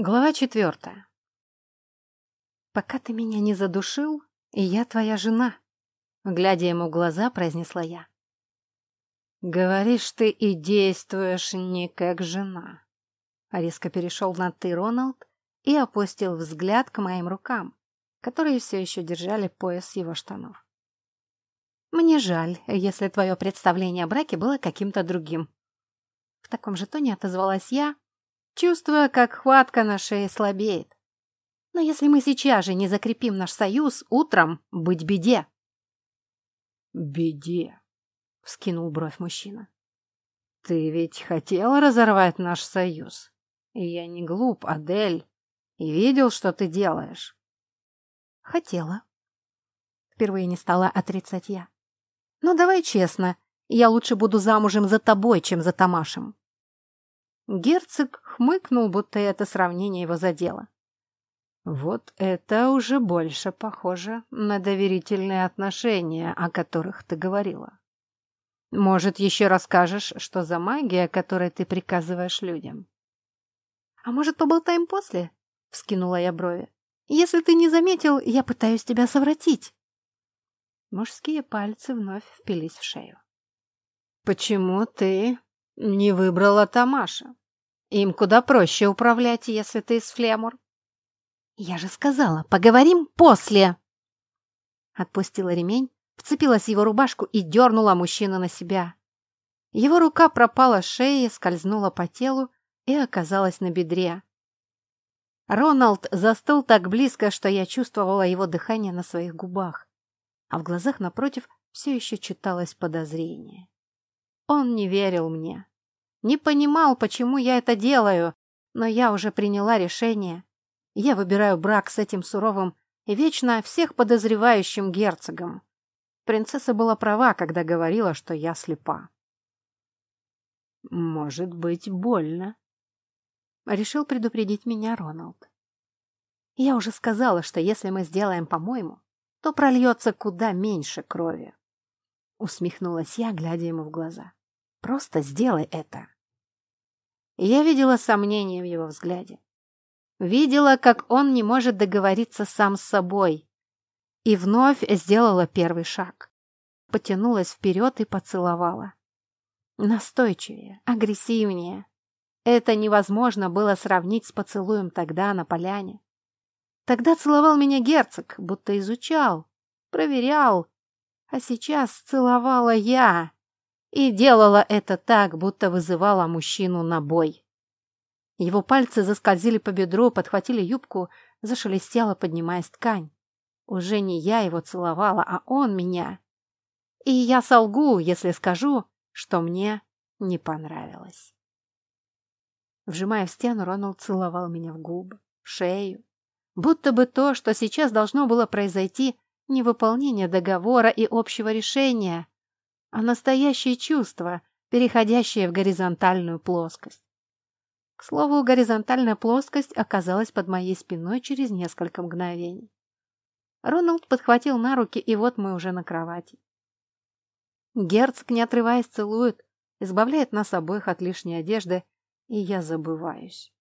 Глава четвертая. «Пока ты меня не задушил, и я твоя жена», — глядя ему в глаза, произнесла я. «Говоришь ты и действуешь не как жена», — резко перешел на «ты», Роналд, и опустил взгляд к моим рукам, которые все еще держали пояс его штанов. «Мне жаль, если твое представление о браке было каким-то другим». В таком же тоне отозвалась я, чувствуя, как хватка на шее слабеет. Но если мы сейчас же не закрепим наш союз, утром быть беде. Беде, вскинул бровь мужчина. Ты ведь хотела разорвать наш союз. И я не глуп, Адель, и видел, что ты делаешь. Хотела. Впервые не стала отрицать я. Но давай честно, я лучше буду замужем за тобой, чем за Тамашем. Герцог хмыкнул, будто это сравнение его задело. Вот это уже больше похоже на доверительные отношения, о которых ты говорила. Может, еще расскажешь, что за магия, которой ты приказываешь людям? А может, поболтаем после? Вскинула я брови. Если ты не заметил, я пытаюсь тебя совратить. Мужские пальцы вновь впились в шею. Почему ты не выбрала Тамаша? Им куда проще управлять, если ты из Флемур. Я же сказала, поговорим после. Отпустила ремень, вцепилась в его рубашку и дернула мужчину на себя. Его рука пропала шеи, скользнула по телу и оказалась на бедре. Роналд застыл так близко, что я чувствовала его дыхание на своих губах, а в глазах напротив все еще читалось подозрение. Он не верил мне. Не понимал, почему я это делаю, но я уже приняла решение. Я выбираю брак с этим суровым и вечно всех подозревающим герцогом. Принцесса была права, когда говорила, что я слепа. «Может быть, больно», — решил предупредить меня Роналд. «Я уже сказала, что если мы сделаем по-моему, то прольется куда меньше крови», — усмехнулась я, глядя ему в глаза. Просто сделай это. Я видела сомнение в его взгляде. Видела, как он не может договориться сам с собой. И вновь сделала первый шаг. Потянулась вперед и поцеловала. Настойчивее, агрессивнее. Это невозможно было сравнить с поцелуем тогда на поляне. Тогда целовал меня герцог, будто изучал, проверял. А сейчас целовала я, и делала это так, будто вызывала мужчину на бой. Его пальцы заскользили по бедру, подхватили юбку, зашелестела, поднимаясь ткань. Уже не я его целовала, а он меня. И я солгу, если скажу, что мне не понравилось. Вжимая в стену, Роналд целовал меня в губы, в шею. Будто бы то, что сейчас должно было произойти, не выполнение договора и общего решения, а настоящее чувство, переходящее в горизонтальную плоскость. К слову, горизонтальная плоскость оказалась под моей спиной через несколько мгновений. Роналд подхватил на руки, и вот мы уже на кровати. Герцог, не отрываясь, целует, избавляет нас обоих от лишней одежды, и я забываюсь.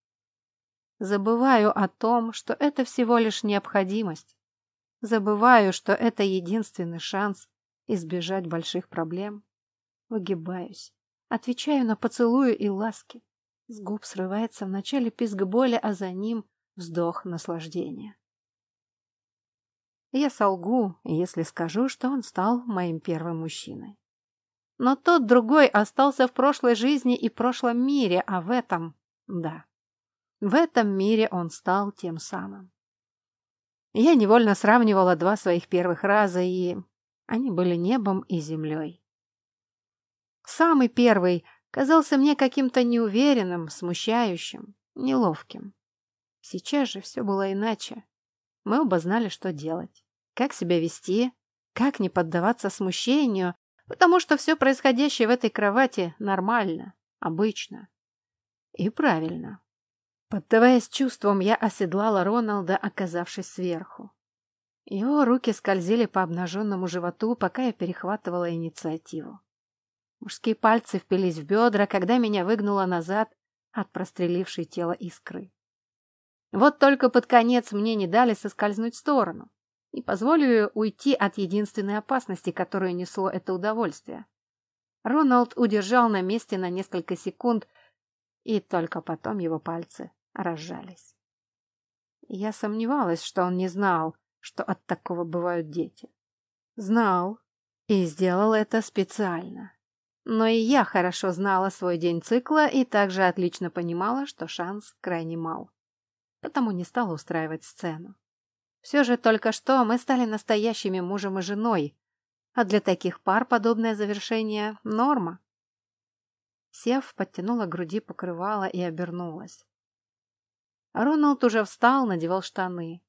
Забываю о том, что это всего лишь необходимость. Забываю, что это единственный шанс избежать больших проблем. Выгибаюсь, отвечаю на поцелуи и ласки. С губ срывается вначале писк боли, а за ним вздох наслаждения. Я солгу, если скажу, что он стал моим первым мужчиной. Но тот другой остался в прошлой жизни и прошлом мире, а в этом, да, в этом мире он стал тем самым. Я невольно сравнивала два своих первых раза и они были небом и землей. Самый первый казался мне каким-то неуверенным, смущающим, неловким. Сейчас же все было иначе. Мы оба знали, что делать, как себя вести, как не поддаваться смущению, потому что все происходящее в этой кровати нормально, обычно и правильно. Поддаваясь чувствам, я оседлала Роналда, оказавшись сверху. Его руки скользили по обнаженному животу, пока я перехватывала инициативу. Мужские пальцы впились в бедра, когда меня выгнуло назад от прострелившей тело искры. Вот только под конец мне не дали соскользнуть в сторону и позволили уйти от единственной опасности, которую несло это удовольствие. Роналд удержал на месте на несколько секунд, и только потом его пальцы разжались. Я сомневалась, что он не знал, что от такого бывают дети. Знал и сделал это специально. Но и я хорошо знала свой день цикла и также отлично понимала, что шанс крайне мал. Потому не стала устраивать сцену. Все же только что мы стали настоящими мужем и женой, а для таких пар подобное завершение – норма. Сев, подтянула груди покрывало и обернулась. Роналд уже встал, надевал штаны.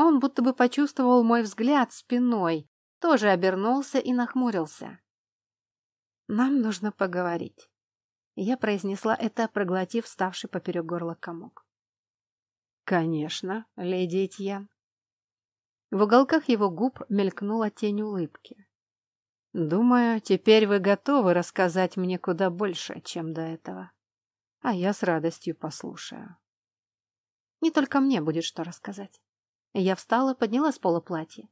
Он будто бы почувствовал мой взгляд спиной, тоже обернулся и нахмурился. «Нам нужно поговорить». Я произнесла это, проглотив ставший поперек горла комок. «Конечно, леди Этьен». В уголках его губ мелькнула тень улыбки. «Думаю, теперь вы готовы рассказать мне куда больше, чем до этого. А я с радостью послушаю». Не только мне будет что рассказать. Я встала, подняла с пола платье.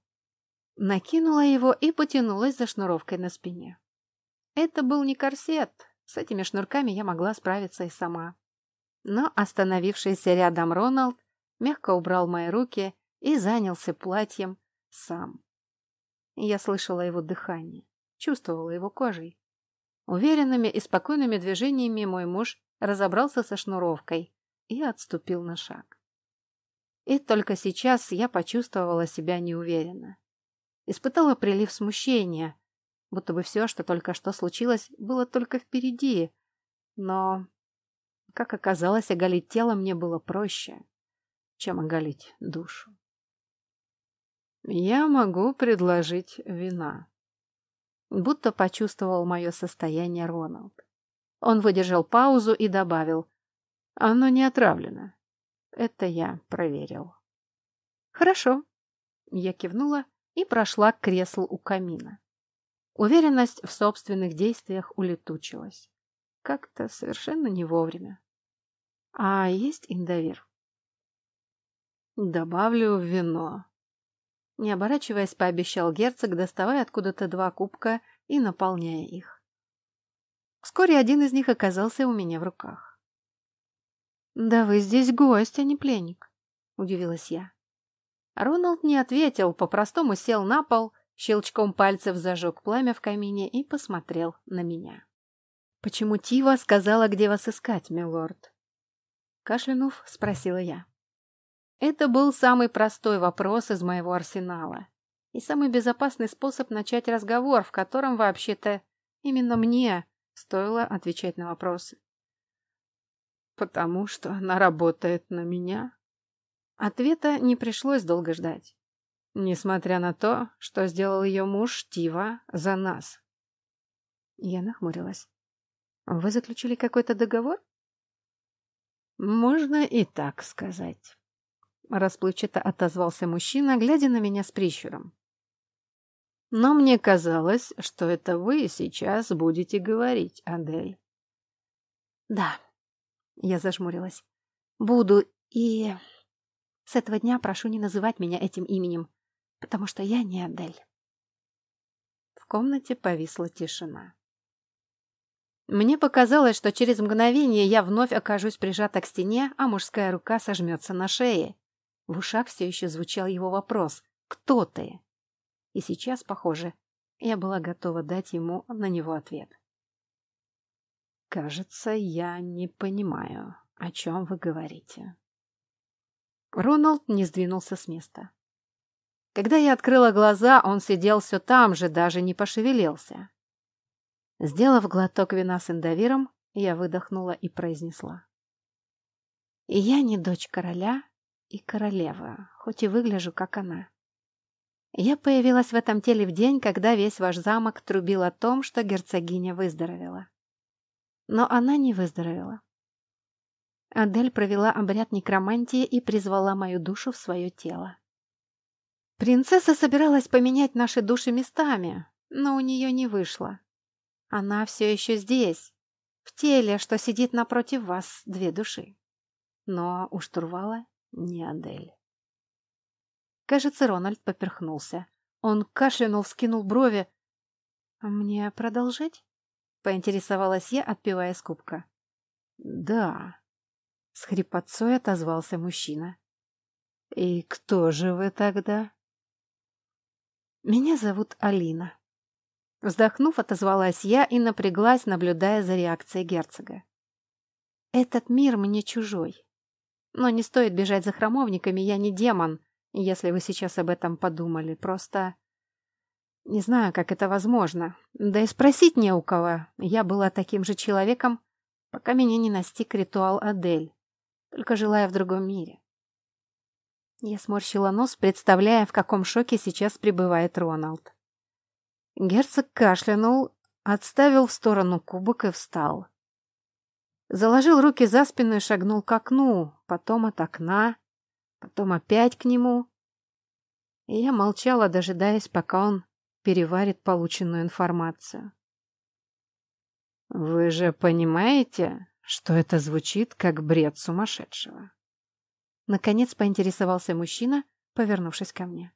Накинула его и потянулась за шнуровкой на спине. Это был не корсет. С этими шнурками я могла справиться и сама. Но остановившийся рядом Роналд мягко убрал мои руки и занялся платьем сам. Я слышала его дыхание, чувствовала его кожей. Уверенными и спокойными движениями мой муж разобрался со шнуровкой и отступил на шаг. И только сейчас я почувствовала себя неуверенно. Испытала прилив смущения, будто бы все, что только что случилось, было только впереди. Но, как оказалось, оголить тело мне было проще, чем оголить душу. «Я могу предложить вина», будто почувствовал мое состояние Роналд. Он выдержал паузу и добавил, «Оно не отравлено. Это я проверил». «Хорошо», — я кивнула и прошла к креслу у камина. Уверенность в собственных действиях улетучилась. Как-то совершенно не вовремя. А есть индовир? Добавлю вино. Не оборачиваясь, пообещал герцог, доставая откуда-то два кубка и наполняя их. Вскоре один из них оказался у меня в руках. «Да вы здесь гость, а не пленник», — удивилась я. Роналд не ответил, по-простому сел на пол, щелчком пальцев зажег пламя в камине и посмотрел на меня. «Почему Тива сказала, где вас искать, милорд?» Кашлянув, спросила я. Это был самый простой вопрос из моего арсенала и самый безопасный способ начать разговор, в котором вообще-то именно мне стоило отвечать на вопросы. «Потому что она работает на меня», Ответа не пришлось долго ждать. Несмотря на то, что сделал ее муж Тива за нас. Я нахмурилась. Вы заключили какой-то договор? Можно и так сказать. Расплывчато отозвался мужчина, глядя на меня с прищуром. Но мне казалось, что это вы сейчас будете говорить, Адель. Да, я зажмурилась. Буду и... С этого дня прошу не называть меня этим именем, потому что я не Адель. В комнате повисла тишина. Мне показалось, что через мгновение я вновь окажусь прижата к стене, а мужская рука сожмется на шее. В ушах все еще звучал его вопрос «Кто ты?». И сейчас, похоже, я была готова дать ему на него ответ. «Кажется, я не понимаю, о чем вы говорите», Роналд не сдвинулся с места. Когда я открыла глаза, он сидел все там же, даже не пошевелился. Сделав глоток вина с индовиром, я выдохнула и произнесла. И я не дочь короля и королева, хоть и выгляжу, как она. Я появилась в этом теле в день, когда весь ваш замок трубил о том, что герцогиня выздоровела. Но она не выздоровела. Адель провела обряд некромантии и призвала мою душу в свое тело. Принцесса собиралась поменять наши души местами, но у нее не вышло. Она все еще здесь, в теле, что сидит напротив вас, две души. Но у штурвала не Адель. Кажется, Рональд поперхнулся. Он кашлянул, вскинул брови. «А «Мне продолжать?» — поинтересовалась я, отпивая из кубка. «Да», — с хрипотцой отозвался мужчина. «И кто же вы тогда?» «Меня зовут Алина». Вздохнув, отозвалась я и напряглась, наблюдая за реакцией герцога. «Этот мир мне чужой. Но не стоит бежать за храмовниками, я не демон, если вы сейчас об этом подумали. Просто не знаю, как это возможно. Да и спросить не у кого. Я была таким же человеком, пока меня не настиг ритуал Адель, только желая в другом мире. Я сморщила нос, представляя, в каком шоке сейчас пребывает Роналд. Герцог кашлянул, отставил в сторону кубок и встал. Заложил руки за спину и шагнул к окну, потом от окна, потом опять к нему. И я молчала, дожидаясь, пока он переварит полученную информацию. «Вы же понимаете, что это звучит как бред сумасшедшего?» Наконец поинтересовался мужчина, повернувшись ко мне.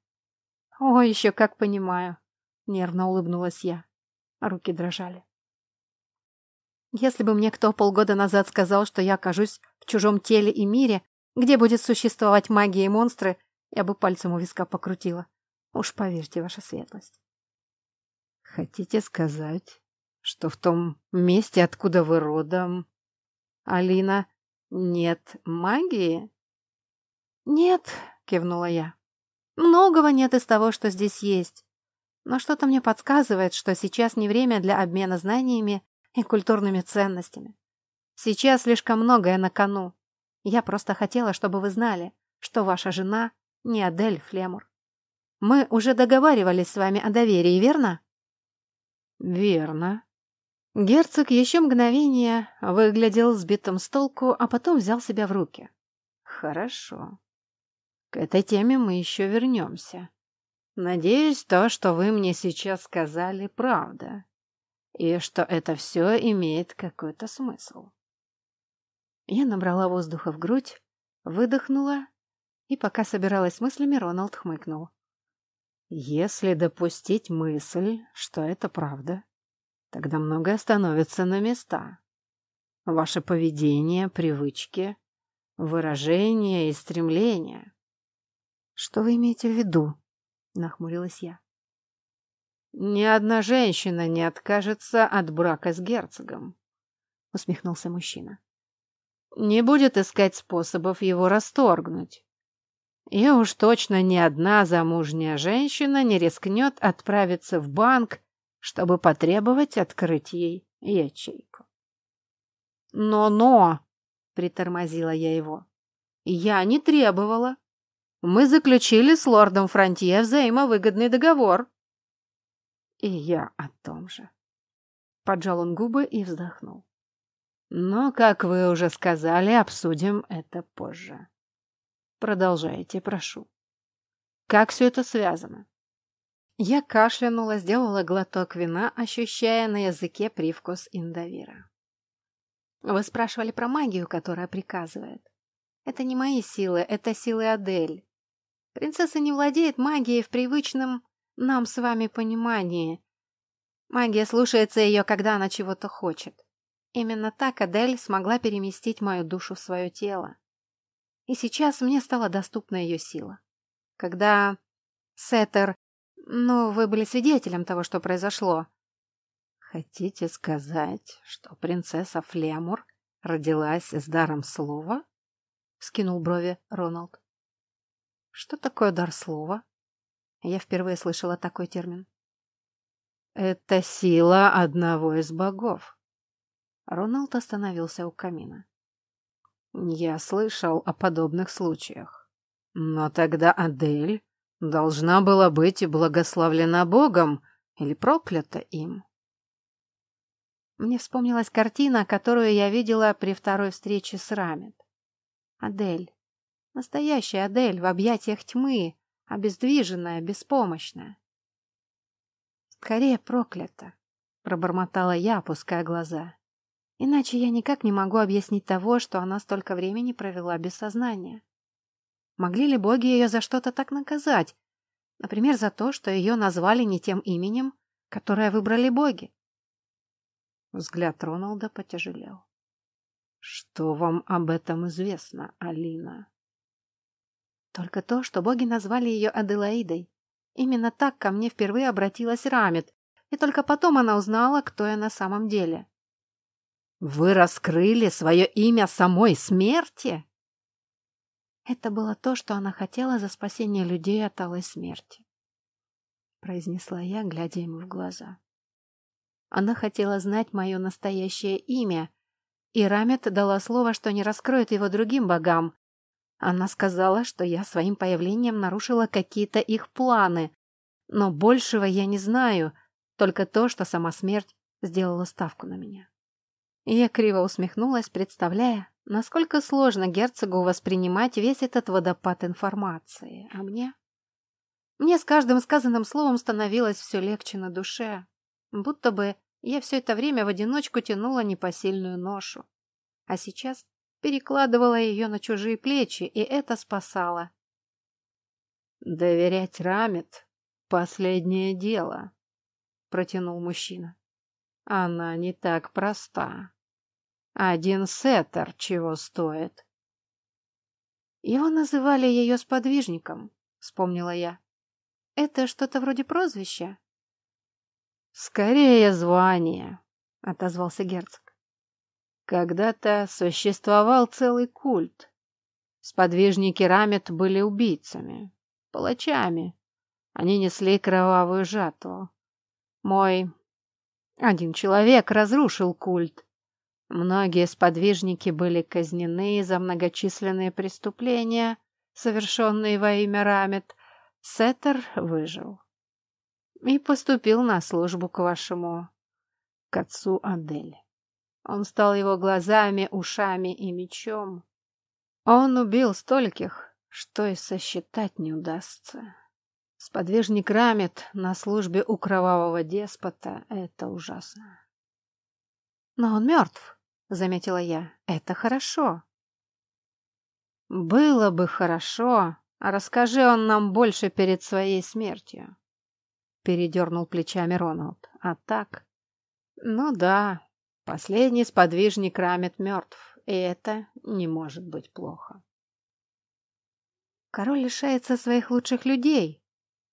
«О, еще как понимаю!» — нервно улыбнулась я. Руки дрожали. Если бы мне кто полгода назад сказал, что я окажусь в чужом теле и мире, где будет существовать магия и монстры, я бы пальцем у виска покрутила. Уж поверьте, ваша светлость. Хотите сказать, что в том месте, откуда вы родом, Алина, нет магии? Нет, кивнула я. Многого нет из того, что здесь есть. Но что-то мне подсказывает, что сейчас не время для обмена знаниями и культурными ценностями. Сейчас слишком многое на кону. Я просто хотела, чтобы вы знали, что ваша жена не Адель Флемур. Мы уже договаривались с вами о доверии, верно? Верно. Герцог еще мгновение выглядел сбитым с толку, а потом взял себя в руки. Хорошо. К этой теме мы еще вернемся. Надеюсь, то, что вы мне сейчас сказали, правда. И что это все имеет какой-то смысл. Я набрала воздуха в грудь, выдохнула, и пока собиралась мыслями, Роналд хмыкнул. Если допустить мысль, что это правда, тогда многое становится на места. Ваше поведение, привычки, выражения и стремления. Что вы имеете в виду? Нахмурилась я. Ни одна женщина не откажется от брака с герцогом, усмехнулся мужчина не будет искать способов его расторгнуть. И уж точно ни одна замужняя женщина не рискнет отправиться в банк, чтобы потребовать открыть ей ячейку. «Но-но!» — притормозила я его. «Я не требовала. Мы заключили с лордом Фронтье взаимовыгодный договор». «И я о том же». Поджал он губы и вздохнул. Но, как вы уже сказали, обсудим это позже. Продолжайте, прошу. Как все это связано? Я кашлянула, сделала глоток вина, ощущая на языке привкус индовира. Вы спрашивали про магию, которая приказывает. Это не мои силы, это силы Адель. Принцесса не владеет магией в привычном нам с вами понимании. Магия слушается ее, когда она чего-то хочет. Именно так Адель смогла переместить мою душу в свое тело. И сейчас мне стала доступна ее сила. Когда Сеттер... Ну, вы были свидетелем того, что произошло. Хотите сказать, что принцесса Флемур родилась с даром слова? Скинул брови Роналд. Что такое дар слова? Я впервые слышала такой термин. Это сила одного из богов. Роналд остановился у камина. Я слышал о подобных случаях. Но тогда Адель должна была быть благословлена Богом или проклята им. Мне вспомнилась картина, которую я видела при второй встрече с Рамет. Адель. Настоящая Адель в объятиях тьмы, обездвиженная, беспомощная. «Скорее проклята», — пробормотала я, опуская глаза. Иначе я никак не могу объяснить того, что она столько времени провела без сознания. Могли ли боги ее за что-то так наказать? Например, за то, что ее назвали не тем именем, которое выбрали боги. Взгляд Роналда потяжелел. «Что вам об этом известно, Алина?» «Только то, что боги назвали ее Аделаидой. Именно так ко мне впервые обратилась Рамет, и только потом она узнала, кто я на самом деле». «Вы раскрыли свое имя самой смерти?» Это было то, что она хотела за спасение людей от алой смерти. Произнесла я, глядя ему в глаза. Она хотела знать мое настоящее имя, и Рамет дала слово, что не раскроет его другим богам. Она сказала, что я своим появлением нарушила какие-то их планы, но большего я не знаю, только то, что сама смерть сделала ставку на меня. Я криво усмехнулась, представляя, насколько сложно герцогу воспринимать весь этот водопад информации, а мне... Мне с каждым сказанным словом становилось все легче на душе, будто бы я все это время в одиночку тянула непосильную ношу, а сейчас перекладывала ее на чужие плечи, и это спасало. «Доверять Рамет — последнее дело», — протянул мужчина. «Она не так проста. Один сеттер чего стоит?» «Его называли ее сподвижником», — вспомнила я. «Это что-то вроде прозвища?» «Скорее звание», — отозвался герцог. «Когда-то существовал целый культ. Сподвижники Рамет были убийцами, палачами. Они несли кровавую жатву. Мой один человек разрушил культ. Многие сподвижники были казнены за многочисленные преступления, совершенные во имя Рамет. Сеттер выжил и поступил на службу к вашему... к отцу Адель. Он стал его глазами, ушами и мечом. Он убил стольких, что и сосчитать не удастся. Сподвижник Рамет на службе у кровавого деспота — это ужасно. «Но он мертв», — заметила я. «Это хорошо». «Было бы хорошо, а расскажи он нам больше перед своей смертью. Передернул плечами Роналд. А так? Ну да, последний сподвижник Рамет мертв, и это не может быть плохо. Король лишается своих лучших людей,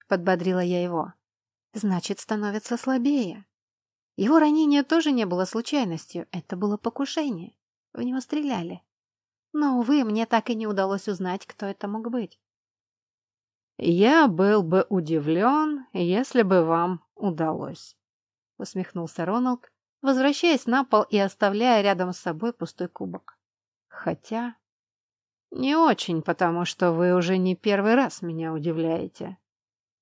подбодрила я его. Значит, становится слабее. Его ранение тоже не было случайностью, это было покушение. В него стреляли. Но, увы, мне так и не удалось узнать, кто это мог быть. «Я был бы удивлен, если бы вам удалось», — усмехнулся Роналд, возвращаясь на пол и оставляя рядом с собой пустой кубок. «Хотя...» «Не очень, потому что вы уже не первый раз меня удивляете.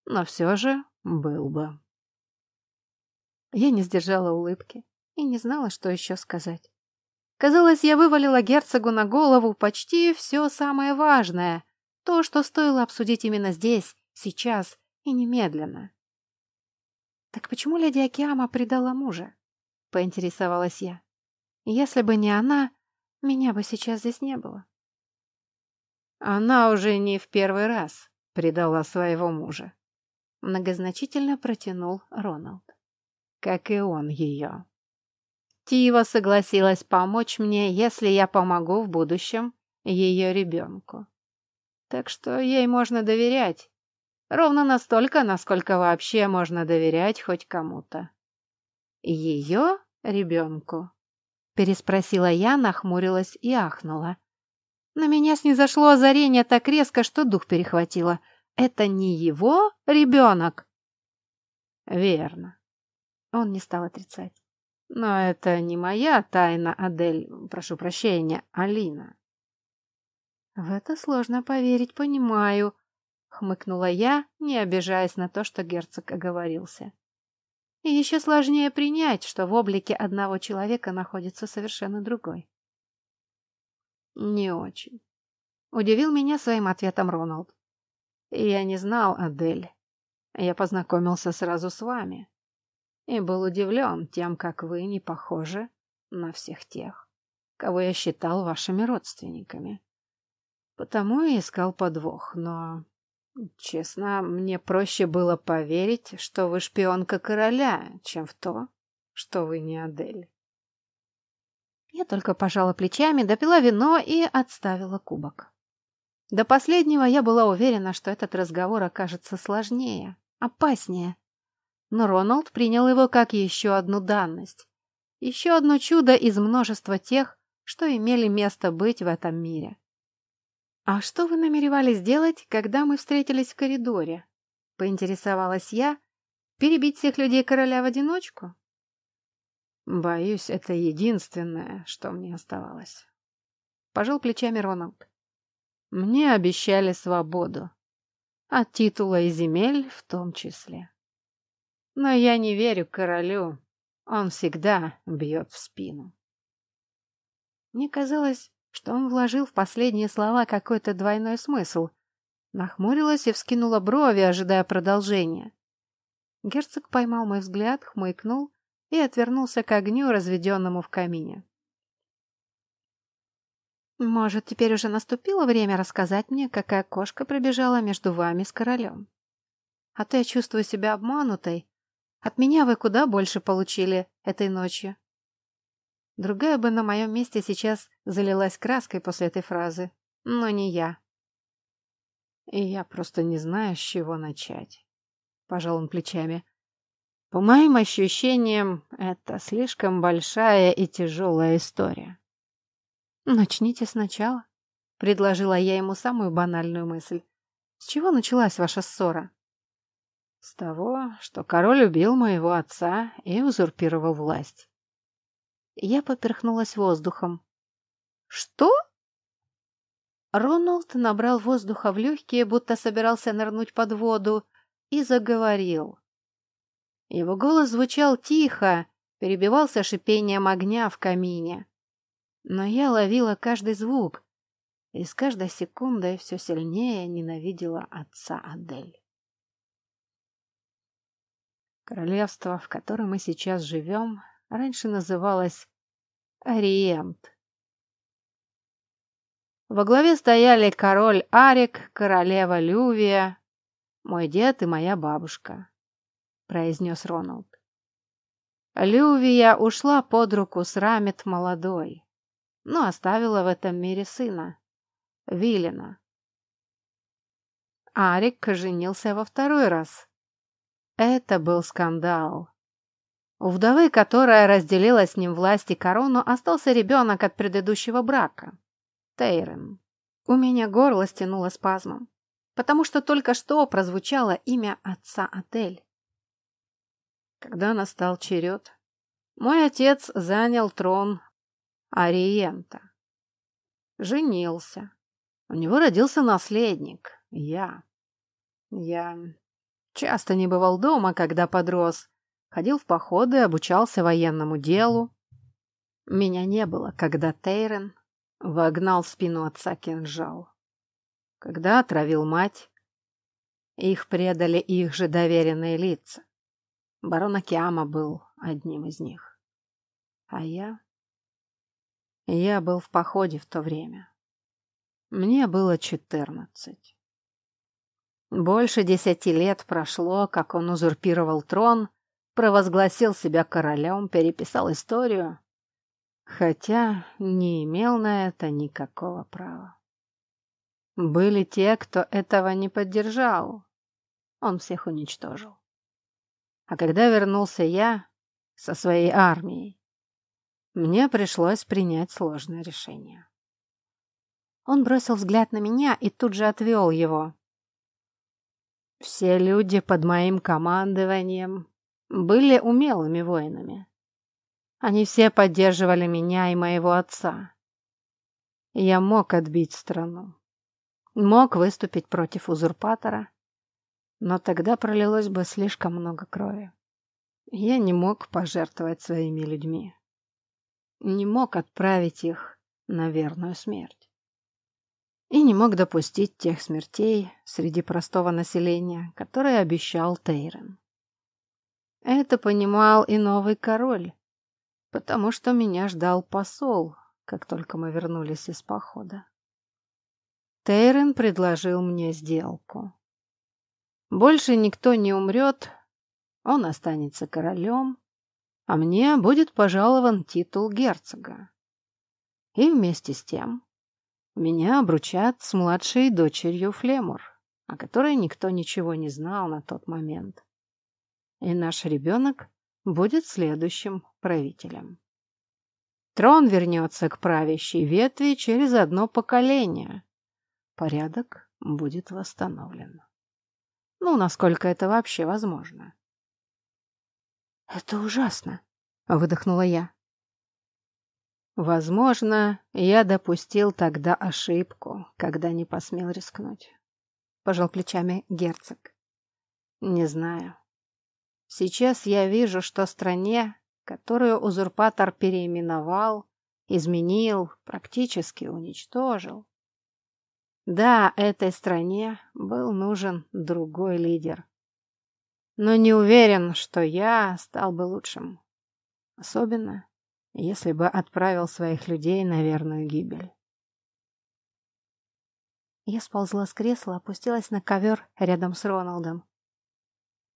Но все же был бы». Я не сдержала улыбки и не знала, что еще сказать. Казалось, я вывалила герцогу на голову почти все самое важное — то, что стоило обсудить именно здесь, сейчас и немедленно. «Так почему леди Акиама предала мужа?» — поинтересовалась я. «Если бы не она, меня бы сейчас здесь не было». «Она уже не в первый раз предала своего мужа», — многозначительно протянул Роналд. «Как и он ее». Тива согласилась помочь мне, если я помогу в будущем ее ребенку. Так что ей можно доверять. Ровно настолько, насколько вообще можно доверять хоть кому-то. Ее ребенку? Переспросила я, нахмурилась и ахнула. На меня снизошло озарение так резко, что дух перехватило. Это не его ребенок? Верно. Он не стал отрицать. Но это не моя тайна, Адель, прошу прощения, Алина. «В это сложно поверить, понимаю», — хмыкнула я, не обижаясь на то, что герцог оговорился. «И еще сложнее принять, что в облике одного человека находится совершенно другой». «Не очень», — удивил меня своим ответом Роналд. «Я не знал, Адель. Я познакомился сразу с вами и был удивлен тем, как вы не похожи на всех тех, кого я считал вашими родственниками. Потому и искал подвох, но... Честно, мне проще было поверить, что вы шпионка короля, чем в то, что вы не Адель. Я только пожала плечами, допила вино и отставила кубок. До последнего я была уверена, что этот разговор окажется сложнее, опаснее. Но Роналд принял его как еще одну данность. Еще одно чудо из множества тех, что имели место быть в этом мире. «А что вы намеревались делать, когда мы встретились в коридоре?» — поинтересовалась я. «Перебить всех людей короля в одиночку?» «Боюсь, это единственное, что мне оставалось». Пожал плечами Роналд. «Мне обещали свободу. От титула и земель в том числе. Но я не верю королю. Он всегда бьет в спину». Мне казалось, что он вложил в последние слова какой-то двойной смысл. Нахмурилась и вскинула брови, ожидая продолжения. Герцог поймал мой взгляд, хмыкнул и отвернулся к огню, разведенному в камине. «Может, теперь уже наступило время рассказать мне, какая кошка пробежала между вами с королем? А то я чувствую себя обманутой. От меня вы куда больше получили этой ночью. Другая бы на моем месте сейчас залилась краской после этой фразы, но не я. И я просто не знаю, с чего начать. Пожал он плечами. По моим ощущениям, это слишком большая и тяжелая история. Начните сначала, предложила я ему самую банальную мысль. С чего началась ваша ссора? С того, что король убил моего отца и узурпировал власть. Я поперхнулась воздухом. «Что?» Роналд набрал воздуха в легкие, будто собирался нырнуть под воду, и заговорил. Его голос звучал тихо, перебивался шипением огня в камине. Но я ловила каждый звук и с каждой секундой все сильнее ненавидела отца Адель. Королевство, в котором мы сейчас живем, раньше называлась Ориент. Во главе стояли король Арик, королева Лювия, мой дед и моя бабушка, произнес Роналд. Лювия ушла под руку с Рамет молодой, но оставила в этом мире сына, Вилена. Арик женился во второй раз. Это был скандал. У вдовы, которая разделила с ним власть и корону, остался ребенок от предыдущего брака. Тейрен. У меня горло стянуло спазмом, потому что только что прозвучало имя отца Адель. Когда настал черед, мой отец занял трон Ориента. Женился. У него родился наследник. Я. Я часто не бывал дома, когда подрос, Ходил в походы, обучался военному делу. Меня не было, когда Тейрен вогнал в спину отца кинжал. Когда отравил мать, их предали их же доверенные лица. Барон Акиама был одним из них. А я... Я был в походе в то время. Мне было четырнадцать. Больше десяти лет прошло, как он узурпировал трон провозгласил себя королем, переписал историю, хотя не имел на это никакого права. Были те, кто этого не поддержал. Он всех уничтожил. А когда вернулся я со своей армией, мне пришлось принять сложное решение. Он бросил взгляд на меня и тут же отвел его. Все люди под моим командованием были умелыми воинами. Они все поддерживали меня и моего отца. Я мог отбить страну. Мог выступить против узурпатора, но тогда пролилось бы слишком много крови. Я не мог пожертвовать своими людьми. Не мог отправить их на верную смерть. И не мог допустить тех смертей среди простого населения, которые обещал Тейрен. Это понимал и новый король, потому что меня ждал посол, как только мы вернулись из похода. Тейрен предложил мне сделку. Больше никто не умрет, он останется королем, а мне будет пожалован титул герцога. И вместе с тем меня обручат с младшей дочерью Флемур, о которой никто ничего не знал на тот момент. И наш ребенок будет следующим правителем. Трон вернется к правящей ветви через одно поколение, порядок будет восстановлен. Ну, насколько это вообще возможно. «Это ужасно», — выдохнула я. «Возможно, я допустил тогда ошибку, когда не посмел рискнуть», — пожал плечами герцог. «Не знаю. Сейчас я вижу, что стране, которую узурпатор переименовал, изменил, практически уничтожил, да, этой стране был нужен другой лидер. Но не уверен, что я стал бы лучшим. Особенно, если бы отправил своих людей на верную гибель. Я сползла с кресла, опустилась на ковер рядом с Роналдом.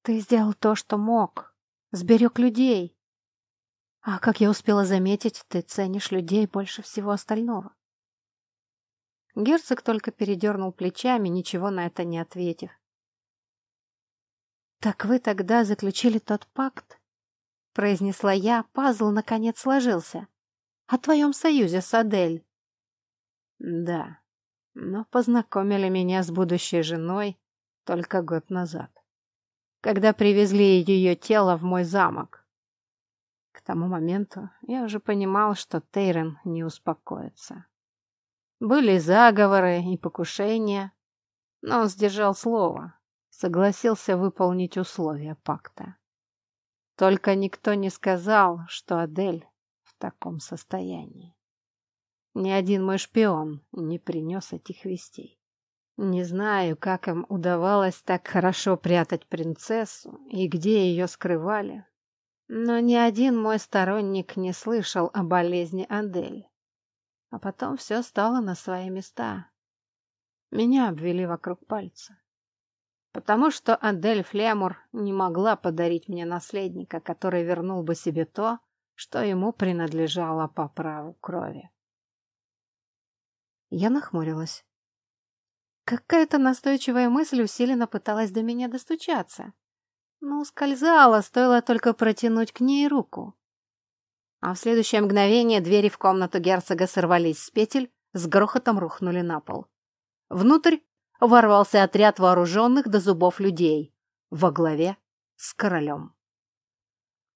«Ты сделал то, что мог. Сберег людей. А как я успела заметить, ты ценишь людей больше всего остального. Герцог только передернул плечами, ничего на это не ответив. «Так вы тогда заключили тот пакт?» — произнесла я, пазл наконец сложился. «О твоем союзе с Адель». «Да, но познакомили меня с будущей женой только год назад, когда привезли ее тело в мой замок. К тому моменту я уже понимал, что Тейрен не успокоится. Были заговоры и покушения, но он сдержал слово, согласился выполнить условия пакта. Только никто не сказал, что Адель в таком состоянии. Ни один мой шпион не принес этих вестей. Не знаю, как им удавалось так хорошо прятать принцессу и где ее скрывали, но ни один мой сторонник не слышал о болезни Адель. А потом все стало на свои места. Меня обвели вокруг пальца. Потому что Адель Флемур не могла подарить мне наследника, который вернул бы себе то, что ему принадлежало по праву крови. Я нахмурилась. Какая-то настойчивая мысль усиленно пыталась до меня достучаться. Но ускользала, стоило только протянуть к ней руку. А в следующее мгновение двери в комнату герцога сорвались с петель, с грохотом рухнули на пол. Внутрь ворвался отряд вооруженных до зубов людей во главе с королем.